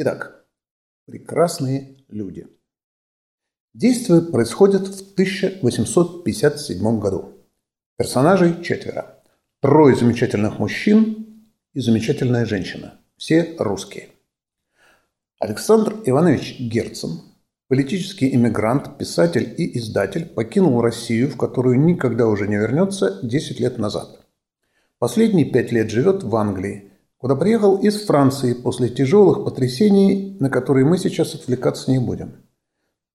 Итак, прекрасные люди. Действие происходит в 1857 году. Персонажей четверо. Трое замечательных мужчин и замечательная женщина. Все русские. Александр Иванович Герцен, политический иммигрант, писатель и издатель, покинул Россию, в которую никогда уже не вернется, 10 лет назад. Последние пять лет живет в Англии, куда приехал из Франции после тяжелых потрясений, на которые мы сейчас отвлекаться не будем.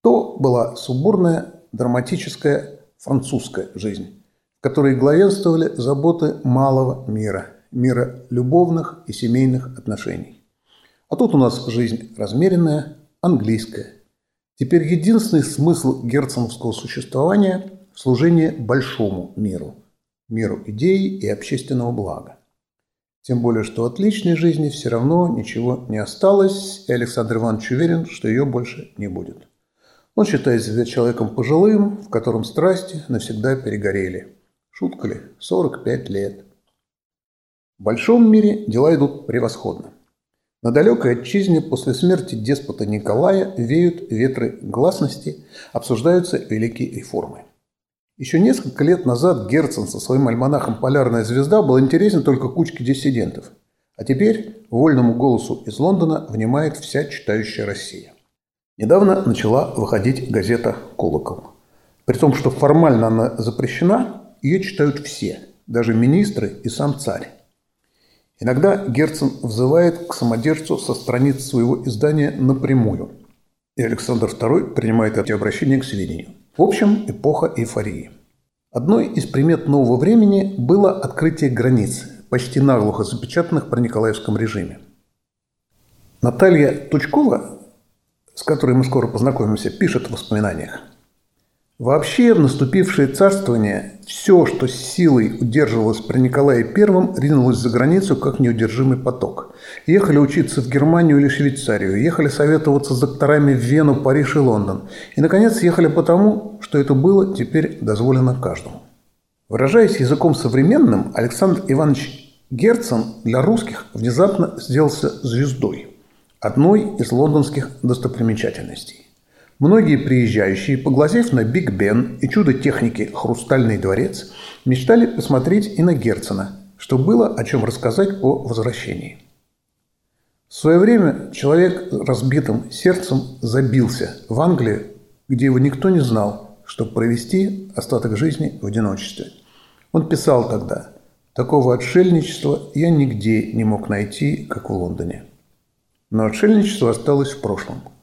То была субурная, драматическая французская жизнь, в которой главенствовали заботы малого мира, мира любовных и семейных отношений. А тут у нас жизнь размеренная, английская. Теперь единственный смысл герценовского существования – служение большому миру, миру идей и общественного блага. Тем более, что от личной жизни все равно ничего не осталось, и Александр Иванович уверен, что ее больше не будет. Он считает себя человеком пожилым, в котором страсти навсегда перегорели. Шутка ли? 45 лет. В большом мире дела идут превосходно. На далекой отчизне после смерти деспота Николая веют ветры гласности, обсуждаются великие реформы. Еще несколько лет назад Герцен со своим альманахом «Полярная звезда» был интересен только кучке диссидентов. А теперь вольному голосу из Лондона внимает вся читающая Россия. Недавно начала выходить газета «Колокол». При том, что формально она запрещена, ее читают все, даже министры и сам царь. Иногда Герцен взывает к самодержцу со страниц своего издания напрямую. И Александр II принимает эти обращения к сведению – в общем, эпоха эйфории. Одной из примет нового времени было открытие границ, почти наглухо запечатанных при Николаевском режиме. Наталья Тучкова, с которой мы скоро познакомимся, пишет в воспоминаниях – Вообще, в наступившее царствование все, что с силой удерживалось при Николае I, ринулось за границу, как неудержимый поток. Ехали учиться в Германию или Швейцарию, ехали советоваться с докторами в Вену, Париж и Лондон. И, наконец, ехали потому, что это было теперь дозволено каждому. Выражаясь языком современным, Александр Иванович Герцен для русских внезапно сделался звездой, одной из лондонских достопримечательностей. Многие приезжающие, поглазев на Биг Бен и чудо техники «Хрустальный дворец», мечтали посмотреть и на Герцена, что было о чем рассказать по возвращении. В свое время человек разбитым сердцем забился в Англию, где его никто не знал, чтобы провести остаток жизни в одиночестве. Он писал тогда «Такого отшельничества я нигде не мог найти, как в Лондоне». Но отшельничество осталось в прошлом –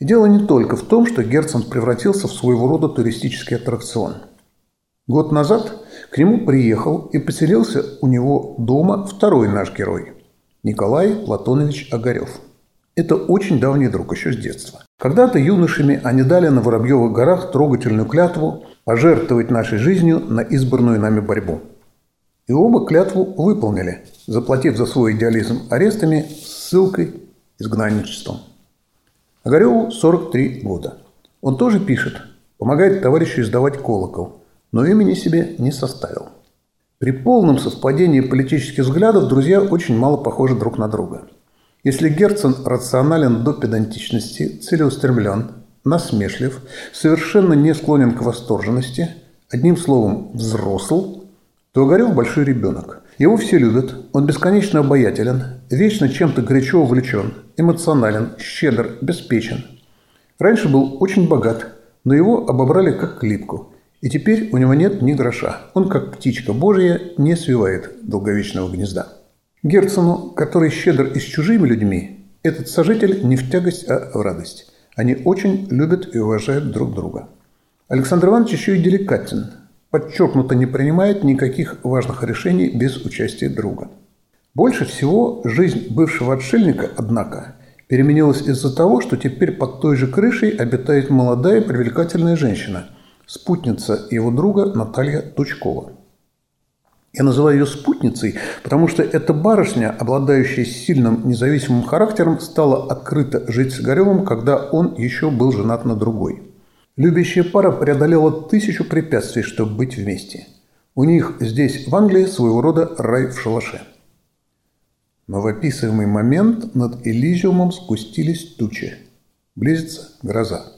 и дело не только в том, что Герцен превратился в своего рода туристический аттракцион. Год назад к нему приехал и поселился у него дома второй наш герой – Николай Платонович Огарев. Это очень давний друг еще с детства. Когда-то юношами они дали на Воробьевых горах трогательную клятву пожертвовать нашей жизнью на избранную нами борьбу. И оба клятву выполнили, заплатив за свой идеализм арестами, ссылкой, изгнанничеством. Огареву 43 года. Он тоже пишет, помогает товарищу издавать «Колокол», но имени себе не составил. При полном совпадении политических взглядов друзья очень мало похожи друг на друга. Если Герцен рационален до педантичности, целеустремлен, насмешлив, совершенно не склонен к восторженности, одним словом, взрослый, то Огарев большой ребенок. Его все любят, он бесконечно обаятелен, вечно чем-то горячо увлечен, эмоционален, щедр, беспечен. Раньше был очень богат, но его обобрали как клипку. И теперь у него нет ни гроша. Он, как птичка божья, не свивает долговечного гнезда. Герцену, который щедр и с чужими людьми, этот сожитель не в тягость, а в радость. Они очень любят и уважают друг друга. Александр Иванович еще и деликатен, подчеркнуто не принимает никаких важных решений без участия друга. Больше всего жизнь бывшего отшельника, однако, переменилась из-за того, что теперь под той же крышей обитает молодая привлекательная женщина, спутница его друга Наталья Тучкова. Я называю ее спутницей, потому что эта барышня, обладающая сильным независимым характером, стала открыто жить с Огаревым, когда он еще был женат на другой – Любящая пара преодолела тысячу препятствий, чтобы быть вместе. У них здесь, в Англии, своего рода рай в шалаше. Но в описываемый момент над Элизиумом спустились тучи. Близится гроза.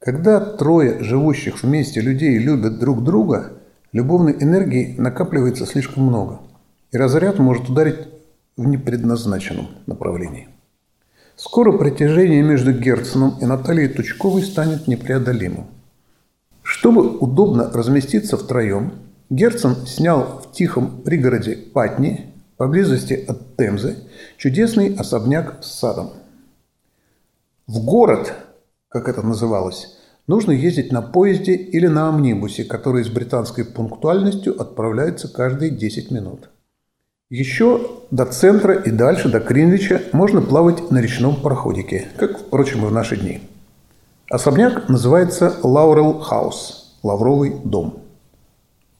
Когда трое живущих вместе людей любят друг друга, любовной энергии накапливается слишком много, и разряд может ударить в непредназначенном направлении. Скоро притяжение между Герценом и Натальей Тучковой станет непреодолимым. Чтобы удобно разместиться втроем, Герцен снял в тихом пригороде Патни, поблизости от Темзы, чудесный особняк с садом. В город, как это называлось, нужно ездить на поезде или на амнибусе, который с британской пунктуальностью отправляется каждые 10 минут. Еще до центра и дальше, до Кринвича, можно плавать на речном пароходике, как, впрочем, и в наши дни. Особняк называется Лаурел Хаус – Лавровый дом.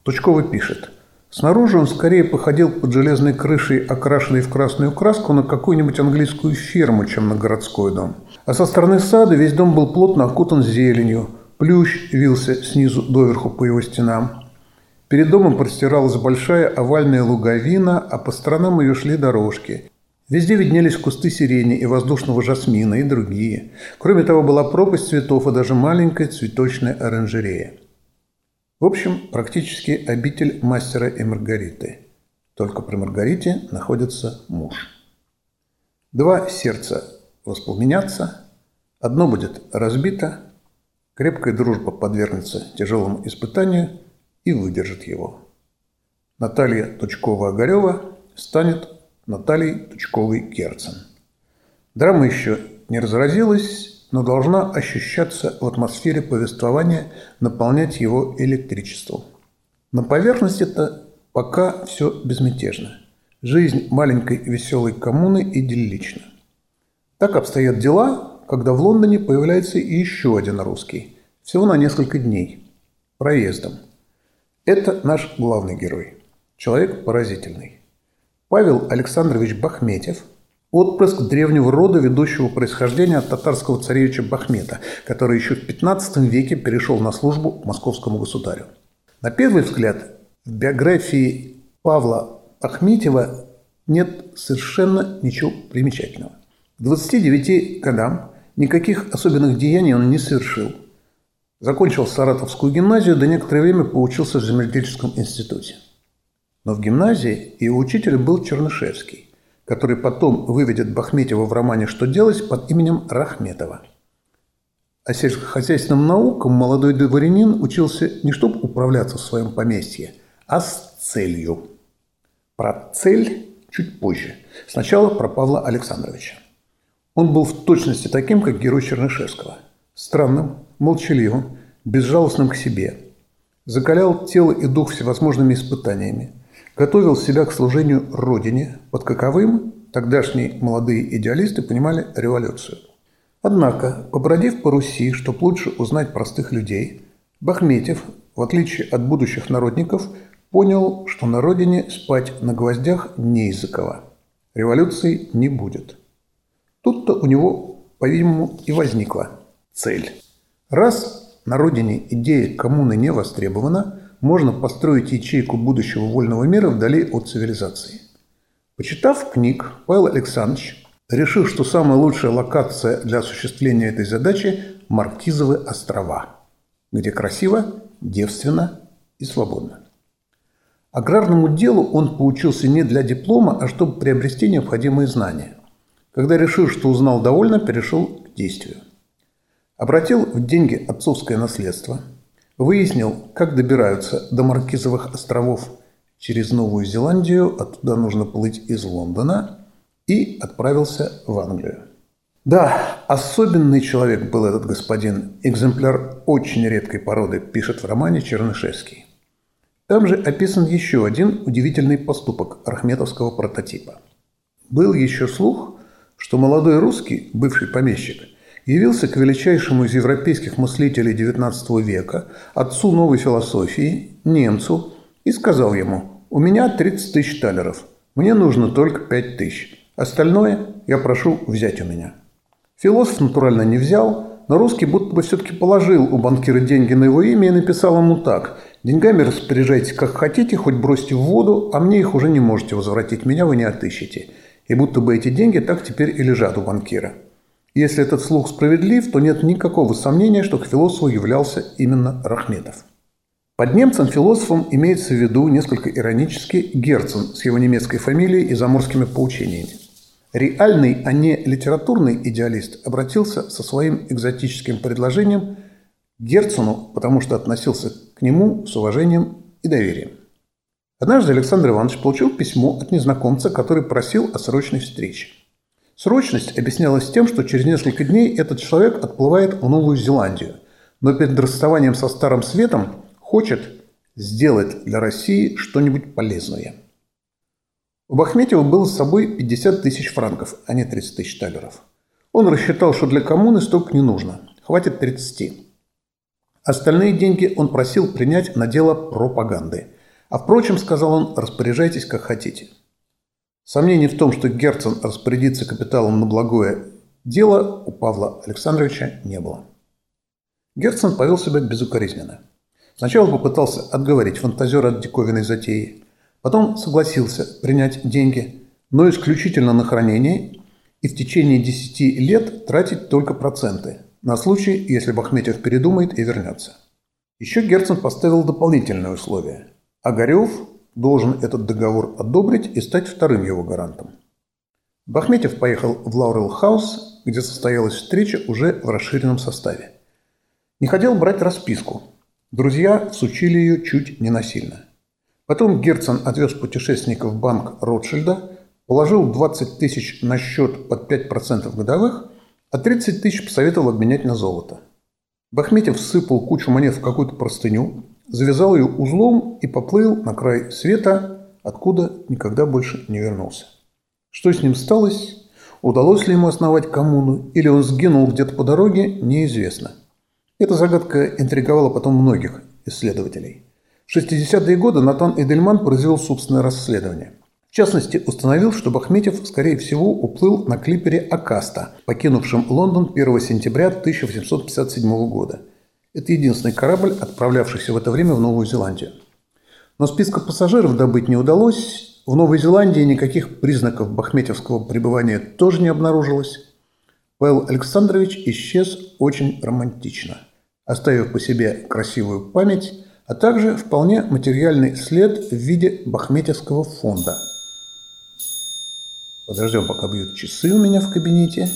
Тучкова пишет. Снаружи он скорее походил под железной крышей, окрашенной в красную краску, на какую-нибудь английскую ферму, чем на городской дом. А со стороны сада весь дом был плотно окутан зеленью. Плющ вился снизу доверху по его стенам. Перед домом простиралась большая овальная луговина, а по сторонам ее шли дорожки. Везде виднелись кусты сирени и воздушного жасмина и другие. Кроме того, была пропасть цветов и даже маленькая цветочная оранжерея. В общем, практически обитель мастера и Маргариты. Только при Маргарите находится муж. Два сердца воспламенятся, одно будет разбито, крепкая дружба подвергнется тяжелому испытанию – и выдержит его. Наталья Тучкова-Огарева станет Натальей Тучковой-Керцен. Драма еще не разразилась, но должна ощущаться в атмосфере повествования, наполнять его электричеством. На поверхности это пока все безмятежно. Жизнь маленькой веселой коммуны идиллична. Так обстоят дела, когда в Лондоне появляется еще один русский. Всего на несколько дней. Проездом. Это наш главный герой. Человек поразительный. Павел Александрович Бахметьев – отпрыск древнего рода, ведущего происхождения от татарского царевича Бахмета, который еще в 15 веке перешел на службу московскому государю. На первый взгляд, в биографии Павла Ахметьева нет совершенно ничего примечательного. К 29 годам никаких особенных деяний он не совершил – Закончил Саратовскую гимназию, да некоторое время поучился в земледельческом институте. Но в гимназии его учителем был Чернышевский, который потом выведет Бахметьева в романе «Что делать» под именем Рахметова. А сельскохозяйственным наукам молодой дворянин учился не чтобы управляться в своем поместье, а с целью. Про цель чуть позже. Сначала про Павла Александровича. Он был в точности таким, как герой Чернышевского. Странным, молчаливым, безжалостным к себе. Закалял тело и дух всевозможными испытаниями. Готовил себя к служению Родине. Под каковым тогдашние молодые идеалисты понимали революцию. Однако, побродив по Руси, чтобы лучше узнать простых людей, Бахметьев, в отличие от будущих народников, понял, что на родине спать на гвоздях не из-за кого. Революции не будет. Тут-то у него, по-видимому, и возникла цель. Раз на родине идея коммуны не востребована, можно построить ячейку будущего вольного мира вдали от цивилизации. Почитав книг, Павел Александрович решил, что самая лучшая локация для осуществления этой задачи – Маркизовы острова, где красиво, девственно и свободно. Аграрному делу он поучился не для диплома, а чтобы приобрести необходимые знания. Когда решил, что узнал довольно, перешел к действию. Обратил в деньги отцовское наследство, выяснил, как добираются до Маркизовых островов через Новую Зеландию, оттуда нужно плыть из Лондона, и отправился в Англию. Да, особенный человек был этот господин, экземпляр очень редкой породы, пишет в романе Чернышевский. Там же описан еще один удивительный поступок архметовского прототипа. Был еще слух, что молодой русский, бывший помещик – явился к величайшему из европейских мыслителей XIX века, отцу новой философии, немцу, и сказал ему «У меня 30 тысяч талеров, мне нужно только 5 тысяч, остальное я прошу взять у меня». Философ натурально не взял, но русский будто бы все-таки положил у банкира деньги на его имя и написал ему так «Деньгами распоряжайтесь как хотите, хоть бросьте в воду, а мне их уже не можете возвратить, меня вы не отыщете». И будто бы эти деньги так теперь и лежат у банкира. Если этот слух справедлив, то нет никакого сомнения, что к философу являлся именно Рахметов. Под немцем-философом имеется в виду несколько иронически Герцен с его немецкой фамилией и заморскими поучениями. Реальный, а не литературный идеалист обратился со своим экзотическим предложением к Герцену, потому что относился к нему с уважением и доверием. Однажды Александр Иванович получил письмо от незнакомца, который просил о срочной встрече. Срочность объяснялась тем, что через несколько дней этот человек отплывает в Новую Зеландию, но перед расставанием со Старым Светом хочет сделать для России что-нибудь полезное. У Бахметьева было с собой 50 тысяч франков, а не 30 тысяч талеров. Он рассчитал, что для коммуны столько не нужно, хватит 30. Остальные деньги он просил принять на дело пропаганды. А впрочем, сказал он, распоряжайтесь как хотите. Сомнений в том, что Герцен распорядится капиталом на благое дело, у Павла Александровича не было. Герцен повел себя безукоризненно. Сначала попытался отговорить фантазера от диковинной затеи, потом согласился принять деньги, но исключительно на хранение и в течение 10 лет тратить только проценты, на случай, если Бахметьев передумает и вернется. Еще Герцен поставил дополнительное условие. Огарев должен этот договор одобрить и стать вторым его гарантом. Бахметьев поехал в Лаурел Хаус, где состоялась встреча уже в расширенном составе. Не хотел брать расписку – Друзья всучили ее чуть не насильно. Потом Герцен отвез путешественников в банк Ротшильда, положил 20 тысяч на счет под 5% годовых, а 30 тысяч посоветовал обменять на золото. Бахметьев всыпал кучу монет в какую-то простыню, завязал ее узлом и поплыл на край света, откуда никогда больше не вернулся. Что с ним сталось? Удалось ли ему основать коммуну, или он сгинул где-то по дороге, неизвестно – эта загадка интриговала потом многих исследователей. В 60-е годы Натан Эдельман произвел собственное расследование. В частности, установил, что Бахметьев, скорее всего, уплыл на клипере «Акаста», покинувшем Лондон 1 сентября 1857 года. Это единственный корабль, отправлявшийся в это время в Новую Зеландию. Но списка пассажиров добыть не удалось. В Новой Зеландии никаких признаков бахметьевского пребывания тоже не обнаружилось. Павел Александрович исчез очень романтично, оставив по себе красивую память, а также вполне материальный след в виде Бахметьевского фонда. Подождем, пока бьют часы у меня в кабинете.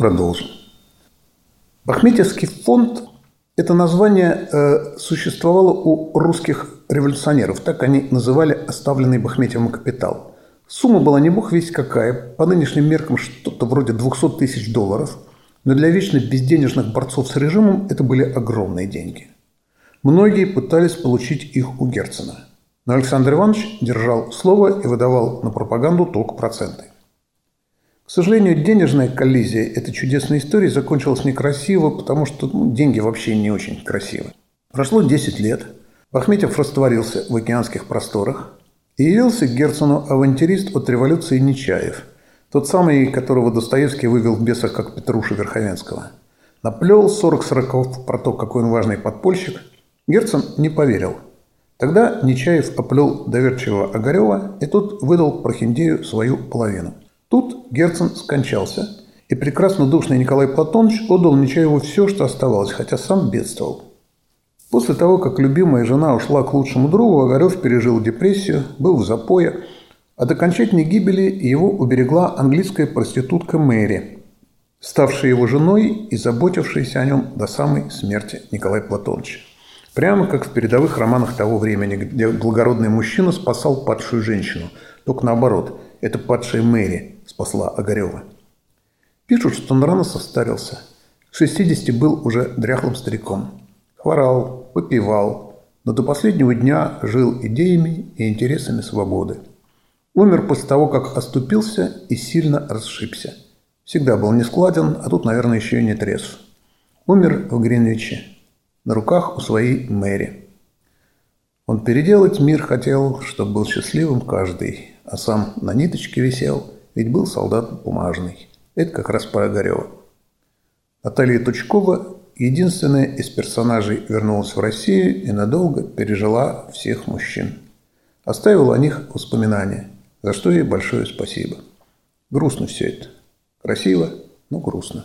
Продолжим. Бахметьевский фонд – это название э, существовало у русских революционеров. Так они называли оставленный Бахметьевым капитал. Сумма была не бог весь какая, по нынешним меркам что-то вроде 200 тысяч долларов, но для вечно безденежных борцов с режимом это были огромные деньги. Многие пытались получить их у Герцена. Но Александр Иванович держал слово и выдавал на пропаганду только проценты. К сожалению, денежная коллизия этой чудесной истории закончилась некрасиво, потому что ну, деньги вообще не очень красивы. Прошло 10 лет – Бахметьев растворился в океанских просторах и явился Герцену авантюрист от революции Нечаев, тот самый, которого Достоевский вывел в бесах как Петруша Верховенского. Наплел 40 сороков про то, какой он важный подпольщик. Герцен не поверил. Тогда Нечаев оплел доверчивого Огарева, и тот выдал Прохиндею свою половину. Тут Герцен скончался, и прекрасно душный Николай Платонович отдал Нечаеву все, что оставалось, хотя сам бедствовал. После того, как любимая жена ушла к лучшему другу, Огарев пережил депрессию, был в запое. От окончательной гибели его уберегла английская проститутка Мэри, ставшая его женой и заботившаяся о нем до самой смерти Николая Платоновича. Прямо как в передовых романах того времени, где благородный мужчина спасал падшую женщину. Только наоборот, эта падшая Мэри спасла Огарева. Пишут, что он рано состарился. К 60 был уже дряхлым стариком. Хворал, попивал, но до последнего дня жил идеями и интересами свободы. Умер после того, как оступился и сильно расшибся. Всегда был нескладен, а тут, наверное, еще и не трезв. Умер в Гринвиче, на руках у своей Мэри. Он переделать мир хотел, чтобы был счастливым каждый, а сам на ниточке висел, ведь был солдат бумажный. Это как раз про Огарева. Наталья Тучкова единственная из персонажей вернулась в Россию и надолго пережила всех мужчин. Оставила о них воспоминания, за что ей большое спасибо. Грустно все это. Красиво, но грустно.